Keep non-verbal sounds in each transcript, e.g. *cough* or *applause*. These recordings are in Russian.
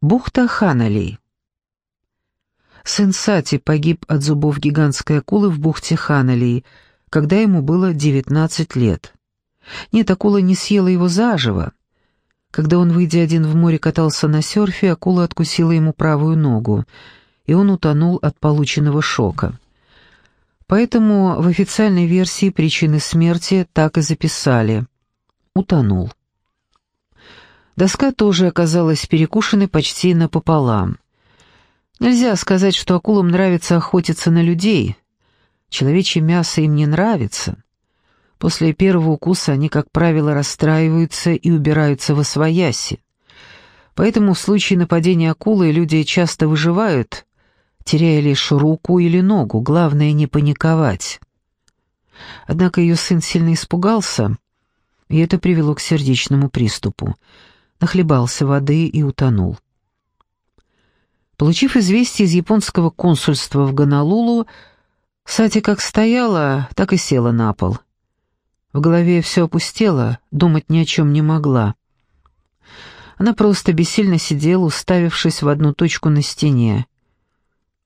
Бухта Ханалей. Сын Сати погиб от зубов гигантской акулы в бухте Ханалей, когда ему было 19 лет. Нет, акула не съела его заживо. Когда он, выйдя один в море, катался на серфе, акула откусила ему правую ногу, и он утонул от полученного шока. Поэтому в официальной версии причины смерти так и записали. Утонул. Доска тоже оказалась перекушенной почти напополам. Нельзя сказать, что акулам нравится охотиться на людей. Человечье мясо им не нравится. После первого укуса они, как правило, расстраиваются и убираются во свояси. Поэтому в случае нападения акулы люди часто выживают, теряя лишь руку или ногу, главное не паниковать. Однако ее сын сильно испугался, и это привело к сердечному приступу нахлебался воды и утонул. Получив известие из японского консульства в Гонолулу, Сати как стояла, так и села на пол. В голове все опустело, думать ни о чем не могла. Она просто бессильно сидела, уставившись в одну точку на стене.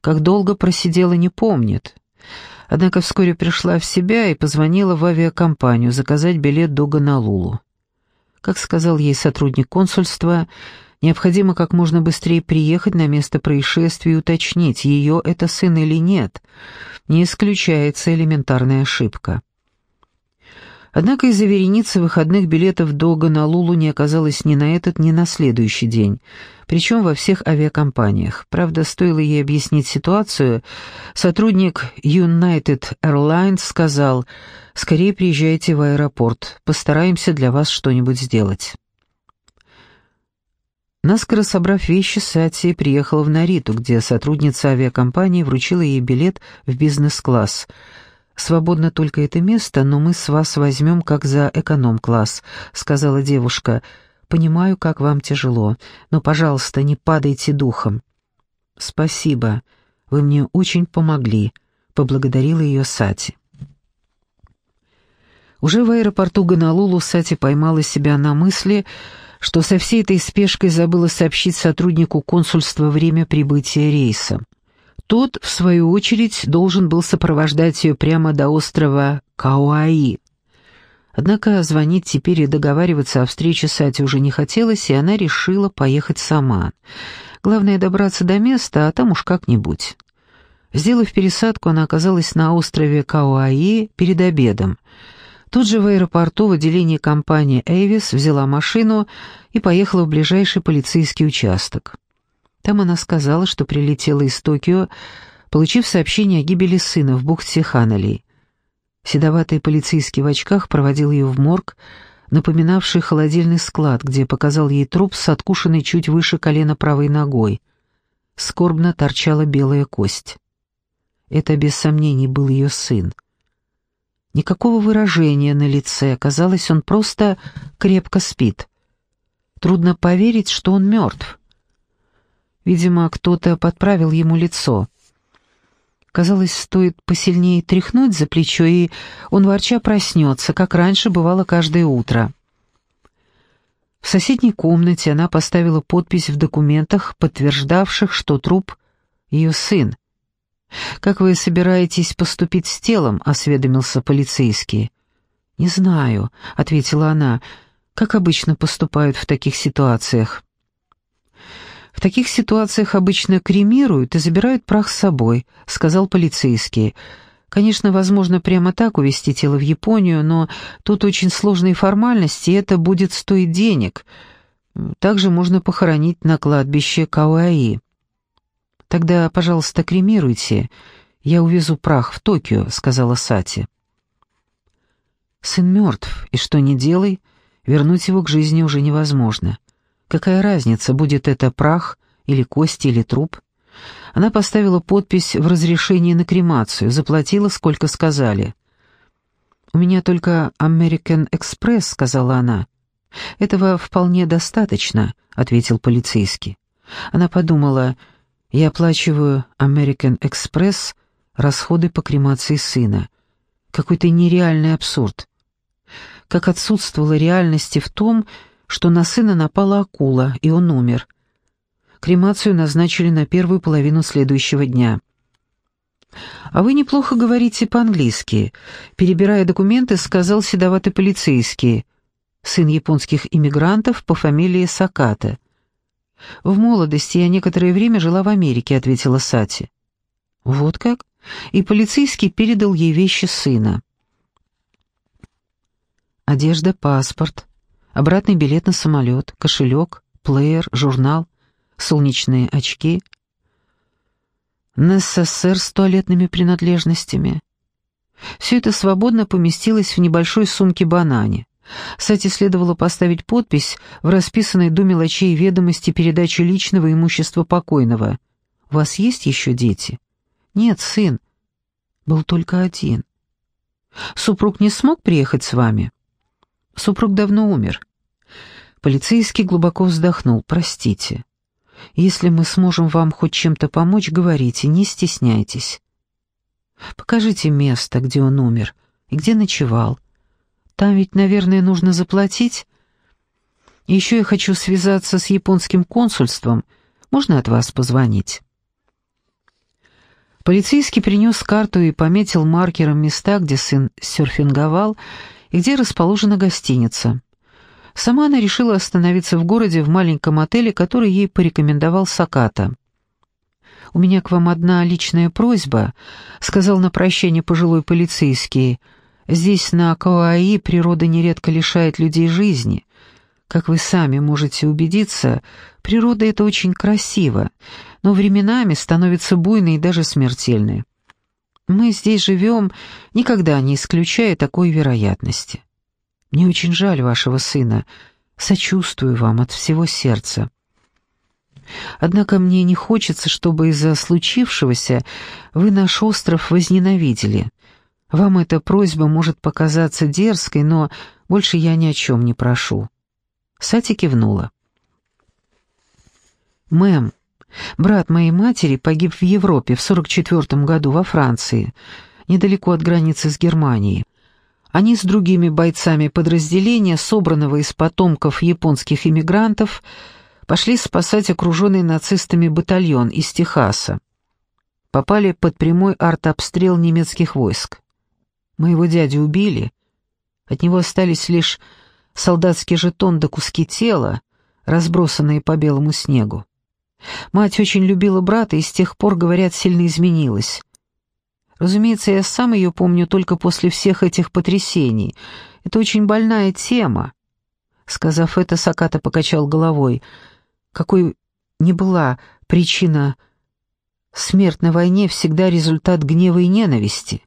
Как долго просидела, не помнит. Однако вскоре пришла в себя и позвонила в авиакомпанию заказать билет до Гонолулу. Как сказал ей сотрудник консульства, необходимо как можно быстрее приехать на место происшествия и уточнить, ее это сын или нет. Не исключается элементарная ошибка. Однако из-за вереницы выходных билетов до Гонолулу не оказалось ни на этот, ни на следующий день, причем во всех авиакомпаниях. Правда, стоило ей объяснить ситуацию, сотрудник United Airlines сказал, «Скорее приезжайте в аэропорт, постараемся для вас что-нибудь сделать». Наскоро собрав вещи, Сати приехала в Нариту, где сотрудница авиакомпании вручила ей билет в бизнес-класс – «Свободно только это место, но мы с вас возьмем как за эконом-класс», — сказала девушка. «Понимаю, как вам тяжело, но, пожалуйста, не падайте духом». «Спасибо, вы мне очень помогли», — поблагодарила ее Сати. Уже в аэропорту Гонолулу Сати поймала себя на мысли, что со всей этой спешкой забыла сообщить сотруднику консульства время прибытия рейса. Тот, в свою очередь, должен был сопровождать ее прямо до острова Кауаи. Однако звонить теперь и договариваться о встрече с Ати уже не хотелось, и она решила поехать сама. Главное добраться до места, а там уж как-нибудь. Сделав пересадку, она оказалась на острове Кауаи перед обедом. Тут же в аэропорту в отделении компании «Эйвис» взяла машину и поехала в ближайший полицейский участок. Там она сказала, что прилетела из Токио, получив сообщение о гибели сына в бухте Ханали. Седоватый полицейский в очках проводил ее в морг, напоминавший холодильный склад, где показал ей труп с откушенной чуть выше колена правой ногой. Скорбно торчала белая кость. Это, без сомнений, был ее сын. Никакого выражения на лице, казалось, он просто крепко спит. Трудно поверить, что он мертв. Видимо, кто-то подправил ему лицо. Казалось, стоит посильнее тряхнуть за плечо, и он ворча проснется, как раньше бывало каждое утро. В соседней комнате она поставила подпись в документах, подтверждавших, что труп — ее сын. «Как вы собираетесь поступить с телом?» — осведомился полицейский. «Не знаю», — ответила она, — «как обычно поступают в таких ситуациях». В таких ситуациях обычно кремируют и забирают прах с собой», — сказал полицейский. «Конечно, возможно прямо так увезти тело в Японию, но тут очень сложные формальности, и это будет стоить денег. Также можно похоронить на кладбище Кауаи». «Тогда, пожалуйста, кремируйте. Я увезу прах в Токио», — сказала Сати. «Сын мертв, и что ни делай, вернуть его к жизни уже невозможно». Какая разница, будет это прах или кости или труп? Она поставила подпись в разрешении на кремацию, заплатила, сколько сказали. «У меня только American Express», — сказала она. «Этого вполне достаточно», — ответил полицейский. Она подумала, «Я оплачиваю American Express расходы по кремации сына. Какой-то нереальный абсурд. Как отсутствовала реальности в том, что на сына напала акула, и он умер. Кремацию назначили на первую половину следующего дня. «А вы неплохо говорите по-английски», — перебирая документы, сказал седоватый полицейский, сын японских иммигрантов по фамилии Саката. «В молодости я некоторое время жила в Америке», — ответила Сати. «Вот как?» И полицейский передал ей вещи сына. Одежда, паспорт, обратный билет на самолет, кошелек, плеер, журнал, солнечные очки — НССР с туалетными принадлежностями. Все это свободно поместилось в небольшой сумке-банане. Сати следовало поставить подпись в расписанной до мелочей ведомости передачи личного имущества покойного. «У вас есть еще дети?» «Нет, сын. Был только один». «Супруг не смог приехать с вами?» «Супруг давно умер». Полицейский глубоко вздохнул. «Простите». Если мы сможем вам хоть чем-то помочь, говорите, не стесняйтесь. Покажите место, где он умер и где ночевал. Там ведь, наверное, нужно заплатить. Еще я хочу связаться с японским консульством. Можно от вас позвонить?» Полицейский принес карту и пометил маркером места, где сын серфинговал где расположена гостиница. Сама она решила остановиться в городе в маленьком отеле, который ей порекомендовал Саката. «У меня к вам одна личная просьба», — сказал на прощание пожилой полицейский. «Здесь, на Кауаи, природа нередко лишает людей жизни. Как вы сами можете убедиться, природа — это очень красиво, но временами становится буйной и даже смертельной. Мы здесь живем, никогда не исключая такой вероятности». Мне очень жаль вашего сына. Сочувствую вам от всего сердца. Однако мне не хочется, чтобы из-за случившегося вы наш остров возненавидели. Вам эта просьба может показаться дерзкой, но больше я ни о чем не прошу». Сати кивнула. «Мэм, брат моей матери погиб в Европе в 44 году во Франции, недалеко от границы с Германией. Они с другими бойцами подразделения, собранного из потомков японских иммигрантов, пошли спасать окруженный нацистами батальон из Техаса. Попали под прямой артобстрел немецких войск. Моего дядю убили. От него остались лишь солдатский жетон да куски тела, разбросанные по белому снегу. Мать очень любила брата и с тех пор, говорят, сильно изменилась. Разумеется, я сам ее помню только после всех этих потрясений. Это очень больная тема. Сказав это, Саката покачал головой. Какой не была причина смерть на войне всегда результат гнева и ненависти.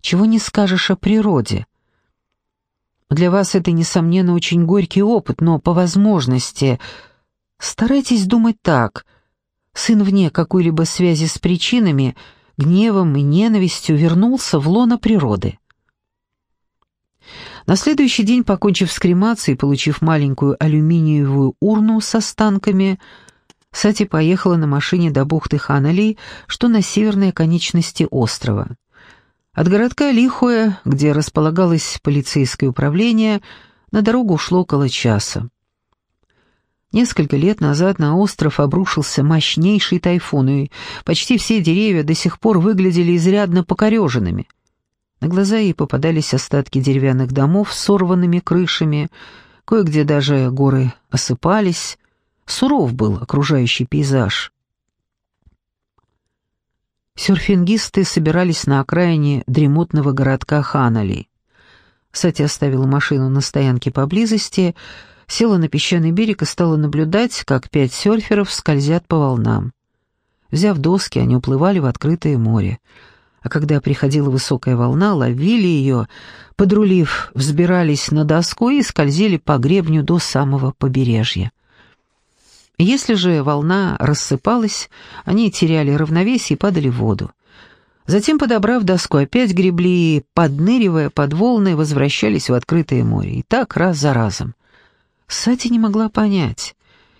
Чего не скажешь о природе. Для вас это, несомненно, очень горький опыт, но по возможности старайтесь думать так. Сын вне какой-либо связи с причинами — гневом и ненавистью вернулся в лоно природы. На следующий день, покончив с кремацией получив маленькую алюминиевую урну с останками, Сати поехала на машине до бухты Ханалей, что на северной оконечности острова. От городка Лихуэ, где располагалось полицейское управление, на дорогу ушло около часа. Несколько лет назад на остров обрушился мощнейший тайфун, и почти все деревья до сих пор выглядели изрядно покореженными. На глаза ей попадались остатки деревянных домов с сорванными крышами, кое-где даже горы осыпались. Суров был окружающий пейзаж. Сюрфингисты собирались на окраине дремотного городка Ханали. Сати оставила машину на стоянке поблизости, села на песчаный берег и стала наблюдать, как пять серферов скользят по волнам. Взяв доски, они уплывали в открытое море. А когда приходила высокая волна, ловили ее, подрулив, взбирались на доску и скользили по гребню до самого побережья. Если же волна рассыпалась, они теряли равновесие и падали в воду. Затем, подобрав доску, опять гребли подныривая под волны, возвращались в открытое море. И так раз за разом. Сати не могла понять,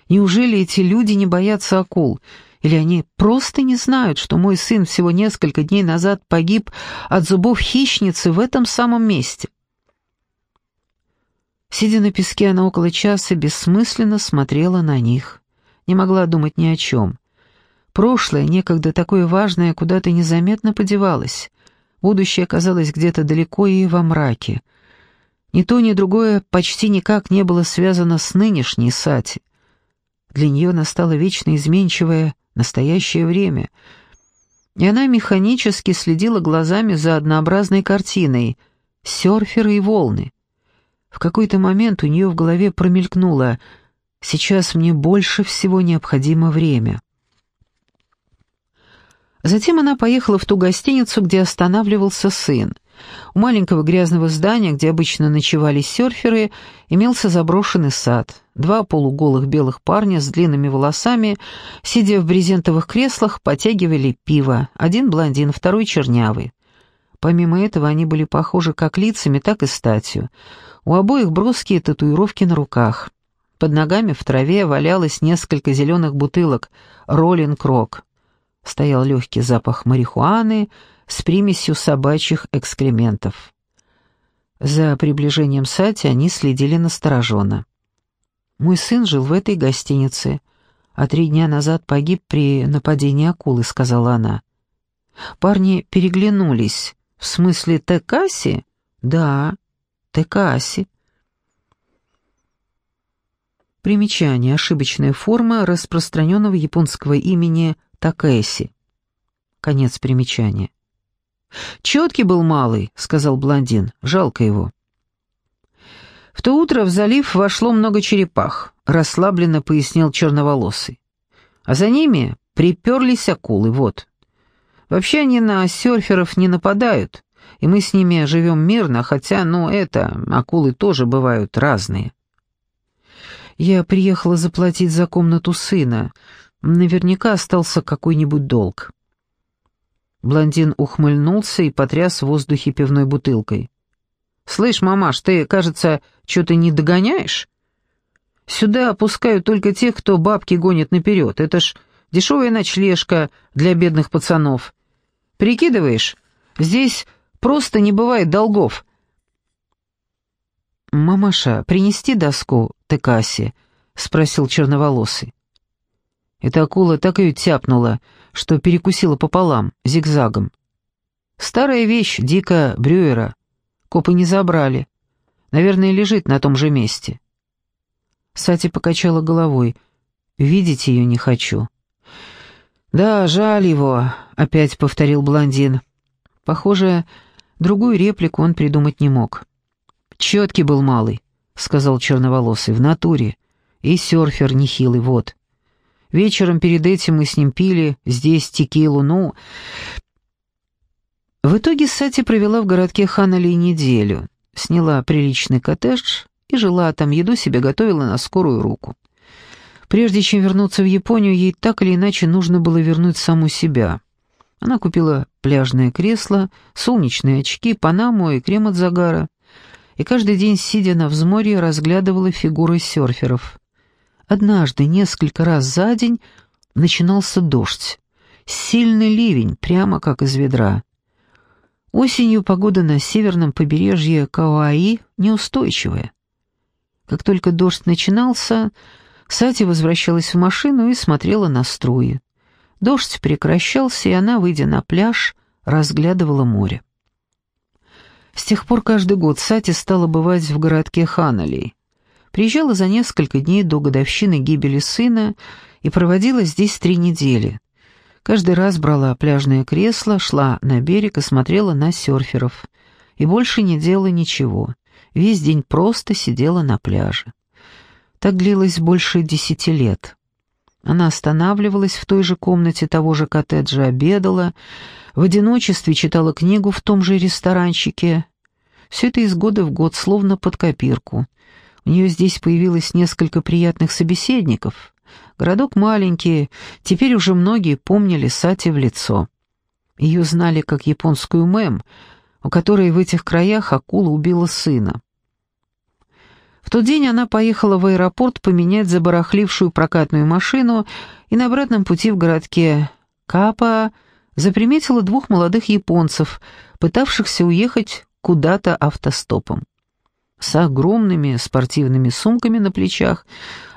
неужели эти люди не боятся акул, или они просто не знают, что мой сын всего несколько дней назад погиб от зубов хищницы в этом самом месте. Сидя на песке, она около часа бессмысленно смотрела на них. не могла думать ни о чем. Прошлое, некогда такое важное, куда-то незаметно подевалось. Будущее казалось где-то далеко и во мраке. Ни то, ни другое почти никак не было связано с нынешней Сати. Для нее настало вечно изменчивое настоящее время, и она механически следила глазами за однообразной картиной — серферы и волны. В какой-то момент у нее в голове промелькнуло «Сейчас мне больше всего необходимо время». Затем она поехала в ту гостиницу, где останавливался сын. У маленького грязного здания, где обычно ночевали серферы, имелся заброшенный сад. Два полуголых белых парня с длинными волосами, сидя в брезентовых креслах, потягивали пиво. Один блондин, второй чернявый. Помимо этого они были похожи как лицами, так и статью. У обоих броские татуировки на руках. Под ногами в траве валялось несколько зеленых бутылок «Роллинг Рок». Стоял легкий запах марихуаны с примесью собачьих экскрементов. За приближением Сати они следили настороженно. «Мой сын жил в этой гостинице, а три дня назад погиб при нападении акулы», — сказала она. Парни переглянулись. «В смысле Текаси?» «Да, Текаси». Примечание. Ошибочная форма распространенного японского имени Такэси. Конец примечания. «Четкий был малый», — сказал блондин. «Жалко его». В то утро в залив вошло много черепах, расслабленно пояснил черноволосый. А за ними приперлись акулы, вот. Вообще они на серферов не нападают, и мы с ними живем мирно, хотя, ну, это, акулы тоже бывают разные. Я приехала заплатить за комнату сына, Наверняка остался какой-нибудь долг. Блондин ухмыльнулся и потряс в воздухе пивной бутылкой. «Слышь, мамаш, ты, кажется, что-то не догоняешь? Сюда опускают только тех, кто бабки гонит наперед. Это ж дешевая ночлежка для бедных пацанов. Прикидываешь, здесь просто не бывает долгов». «Мамаша, принести доску Текаси?» — спросил черноволосый. Эта акула так ее тяпнула, что перекусила пополам, зигзагом. Старая вещь Дика Брюера. Копы не забрали. Наверное, лежит на том же месте. Сати покачала головой. «Видеть ее не хочу». «Да, жаль его», — опять повторил блондин. Похоже, другую реплику он придумать не мог. «Четкий был малый», — сказал черноволосый, — «в натуре. И серфер нехилый, вот». Вечером перед этим мы с ним пили здесь текилу, ну... В итоге Сати провела в городке Ханали неделю, сняла приличный коттедж и жила там, еду себе готовила на скорую руку. Прежде чем вернуться в Японию, ей так или иначе нужно было вернуть саму себя. Она купила пляжное кресло, солнечные очки, панаму и крем от загара, и каждый день, сидя на взморье, разглядывала фигуры серферов. Однажды, несколько раз за день, начинался дождь. Сильный ливень, прямо как из ведра. Осенью погода на северном побережье Кауаи неустойчивая. Как только дождь начинался, Сати возвращалась в машину и смотрела на струи. Дождь прекращался, и она, выйдя на пляж, разглядывала море. С тех пор каждый год Сати стала бывать в городке Ханалей. Приезжала за несколько дней до годовщины гибели сына и проводила здесь три недели. Каждый раз брала пляжное кресло, шла на берег и смотрела на серферов. И больше не делала ничего. Весь день просто сидела на пляже. Так длилось больше десяти лет. Она останавливалась в той же комнате того же коттеджа, обедала, в одиночестве читала книгу в том же ресторанчике. Все это из года в год, словно под копирку. У нее здесь появилось несколько приятных собеседников. Городок маленький, теперь уже многие помнили Сати в лицо. Ее знали как японскую мэм, у которой в этих краях акула убила сына. В тот день она поехала в аэропорт поменять забарахлившую прокатную машину и на обратном пути в городке Капа заприметила двух молодых японцев, пытавшихся уехать куда-то автостопом. С огромными спортивными сумками на плечах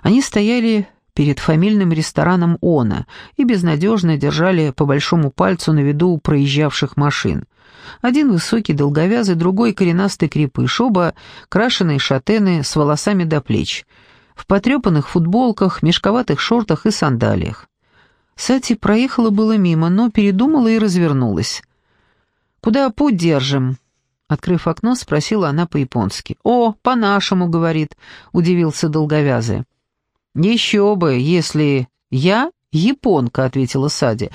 они стояли перед фамильным рестораном «Она» и безнадежно держали по большому пальцу на виду проезжавших машин. Один высокий, долговязый, другой коренастый крепыш, оба крашеные шатены с волосами до плеч, в потрепанных футболках, мешковатых шортах и сандалиях. Сати проехала было мимо, но передумала и развернулась. «Куда путь держим?» Открыв окно, спросила она по-японски. «О, по-нашему», — говорит, — удивился долговязый. «Еще бы, если я японка», — ответила Сади.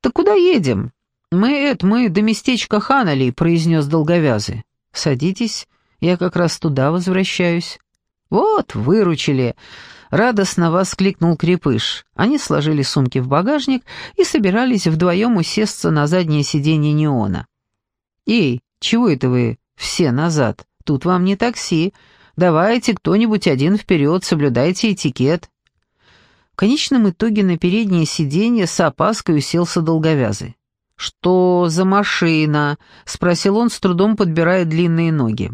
«Так куда едем?» «Мы, это, мы до местечка Ханали», — произнес долговязый. «Садитесь, я как раз туда возвращаюсь». «Вот, выручили!» — радостно воскликнул Крепыш. Они сложили сумки в багажник и собирались вдвоем усесться на заднее сиденье неона. «Эй, чего это вы все назад? Тут вам не такси. Давайте кто-нибудь один вперед, соблюдайте этикет». В конечном итоге на переднее сиденье с опаской уселся долговязый. «Что за машина?» — спросил он, с трудом подбирая длинные ноги.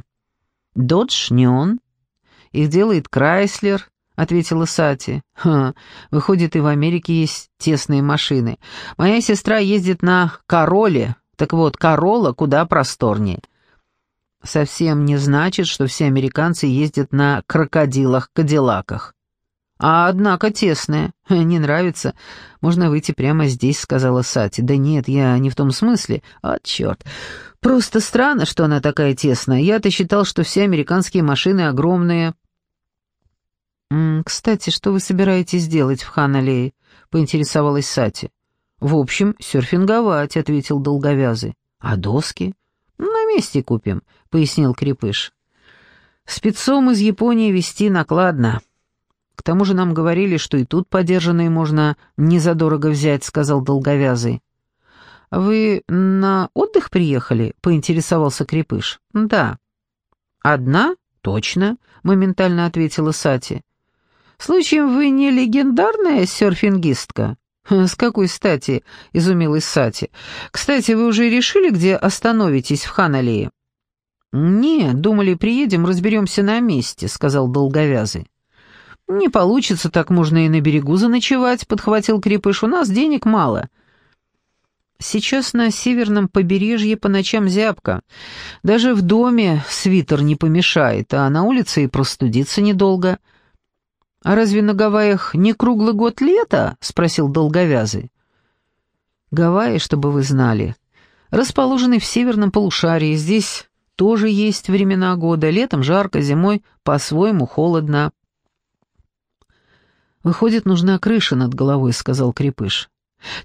«Додж, не он. Их делает Крайслер», — ответила Сати. «Ха, выходит, и в Америке есть тесные машины. Моя сестра ездит на Короле, так вот, Королла куда просторнее». Совсем не значит, что все американцы ездят на крокодилах-кадиллаках. «А однако тесная. *laughs* Не нравится. Можно выйти прямо здесь», — сказала Сати. «Да нет, я не в том смысле. А, черт. Просто странно, что она такая тесная. Я-то считал, что все американские машины огромные». «Кстати, что вы собираетесь делать в Ханалее?» — поинтересовалась Сати. «В общем, серфинговать», — ответил долговязый. «А доски?» «На месте купим», — пояснил Крепыш. «Спецом из Японии везти накладно». К тому же нам говорили, что и тут подержанные можно незадорого взять», — сказал долговязый. «Вы на отдых приехали?» — поинтересовался Крепыш. «Да». «Одна? Точно», — моментально ответила Сати. «Случаем вы не легендарная серфингистка?» «С какой стати?» — изумилась Сати. «Кстати, вы уже решили, где остановитесь в Ханалее?» «Нет, думали, приедем, разберемся на месте», — сказал долговязый. «Не получится, так можно и на берегу заночевать», — подхватил Крепыш. «У нас денег мало». «Сейчас на северном побережье по ночам зябко. Даже в доме свитер не помешает, а на улице и простудиться недолго». «А разве на Гавайях не круглый год лето?» — спросил долговязый. «Гавайи, чтобы вы знали, расположены в северном полушарии. Здесь тоже есть времена года. Летом жарко, зимой по-своему холодно». «Выходит, нужна крыша над головой», — сказал Крепыш.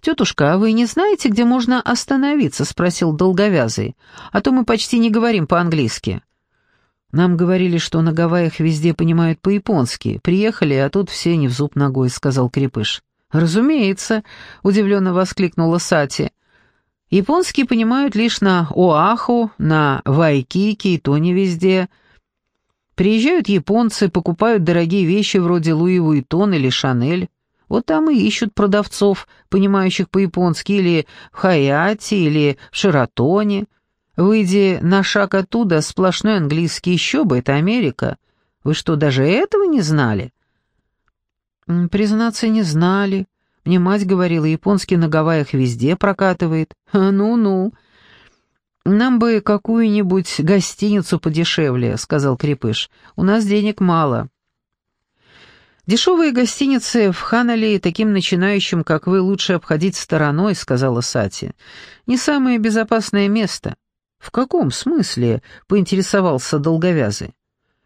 «Тетушка, а вы не знаете, где можно остановиться?» — спросил Долговязый. «А то мы почти не говорим по-английски». «Нам говорили, что на Гавайях везде понимают по-японски. Приехали, а тут все не в зуб ногой», — сказал Крепыш. «Разумеется», — удивленно воскликнула Сати. «Японские понимают лишь на Оаху, на Вайкики и то не везде». Приезжают японцы, покупают дорогие вещи вроде Луи Вуитон или Шанель. Вот там и ищут продавцов, понимающих по-японски, или в Хаяте, или в Шератоне. Выйди на шаг оттуда, сплошной английский, еще бы, это Америка. Вы что, даже этого не знали? Признаться, не знали. Мне мать говорила, японский на Гавайях везде прокатывает. Ну-ну. «Нам бы какую-нибудь гостиницу подешевле», — сказал Крепыш. «У нас денег мало». «Дешевые гостиницы в Ханале таким начинающим, как вы, лучше обходить стороной», — сказала Сати. «Не самое безопасное место». «В каком смысле?» — поинтересовался долговязый.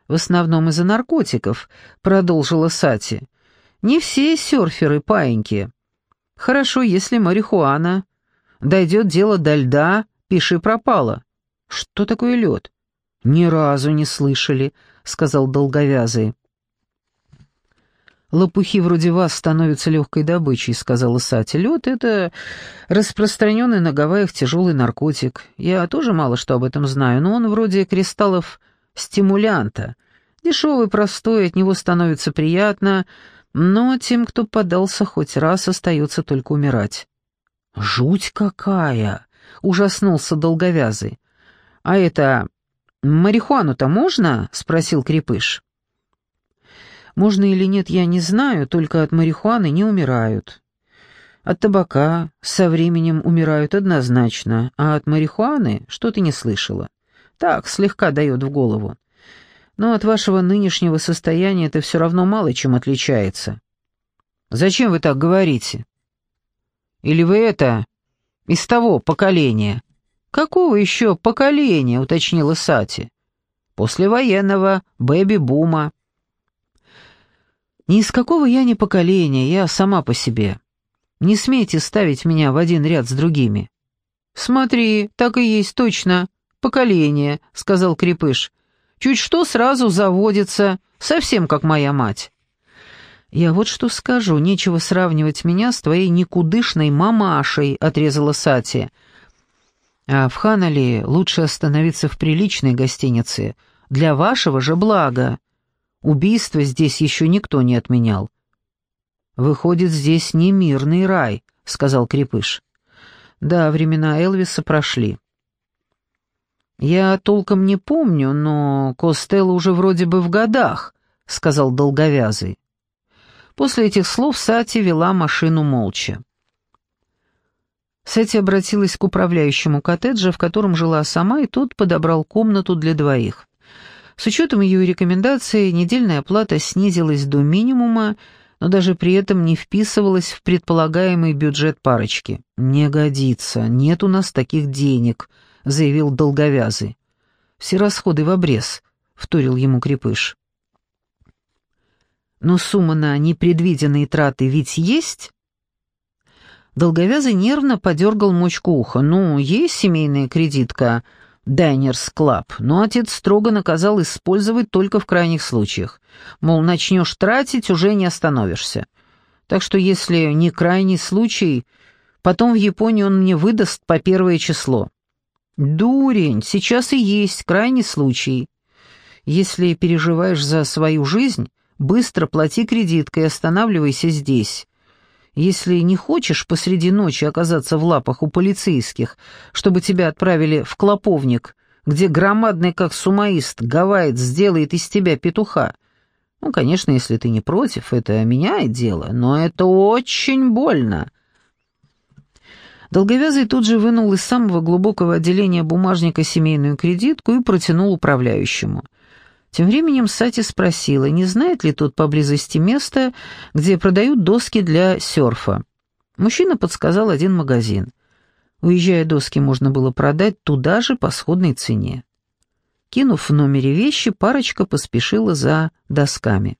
«В основном из-за наркотиков», — продолжила Сати. «Не все серферы паиньки. Хорошо, если марихуана. Дойдет дело до льда, Пиши пропало. Что такое лед? Ни разу не слышали, сказал долговязый. «Лопухи вроде вас становятся легкой добычей», — сказала Сати. «Лед — это распространенный на Гавайях тяжелый наркотик. Я тоже мало что об этом знаю, но он вроде кристаллов стимулянта. Дешевый, простой, от него становится приятно, но тем, кто подался хоть раз, остается только умирать». «Жуть какая!» — ужаснулся долговязый. «А это... марихуану-то можно?» — спросил Крепыш. Можно или нет, я не знаю, только от марихуаны не умирают. От табака со временем умирают однозначно, а от марихуаны что ты не слышала. Так, слегка дает в голову. Но от вашего нынешнего состояния это все равно мало чем отличается. Зачем вы так говорите? Или вы это из того поколения? Какого еще поколения, уточнила Сати. Послевоенного, бэби-бума. Ни из какого я не поколения, я сама по себе. Не смейте ставить меня в один ряд с другими. Смотри, так и есть точно, поколение, сказал Крепыш. Чуть что сразу заводится, совсем как моя мать. «Я вот что скажу, нечего сравнивать меня с твоей никудышной мамашей», — отрезала Сати. «А в Ханале лучше остановиться в приличной гостинице. Для вашего же блага. Убийство здесь еще никто не отменял». «Выходит, здесь не мирный рай», — сказал Крепыш. «Да, времена Элвиса прошли». «Я толком не помню, но Костелло уже вроде бы в годах», — сказал Долговязый. После этих слов Сати вела машину молча. Сати обратилась к управляющему коттеджа, в котором жила сама, и тот подобрал комнату для двоих. С учетом ее рекомендаций, недельная оплата снизилась до минимума, но даже при этом не вписывалась в предполагаемый бюджет парочки. «Не годится, нет у нас таких денег», — заявил долговязый. «Все расходы в обрез», — вторил ему крепыш. Но сумма на непредвиденные траты ведь есть? Долговязый нервно подергал мочку уха. Ну, есть семейная кредитка, Diners Club, но отец строго наказал использовать только в крайних случаях. Мол, начнешь тратить, уже не остановишься. Так что если не крайний случай, потом в Японии он мне выдаст по первое число. Дурень, сейчас и есть крайний случай. Если переживаешь за свою жизнь, Быстро плати кредиткой и останавливайся здесь. Если не хочешь посреди ночи оказаться в лапах у полицейских, чтобы тебя отправили в клоповник, где громадный как сумаист Гавайец сделает из тебя петуха, ну, конечно, если ты не против, это меняет дело, но это очень больно». Долговязый тут же вынул из самого глубокого отделения бумажника семейную кредитку и протянул управляющему. Тем временем Сати спросила, не знает ли тут поблизости место, где продают доски для серфа. Мужчина подсказал один магазин. Уезжая, доски можно было продать туда же по сходной цене. Кинув в номере вещи, парочка поспешила за досками.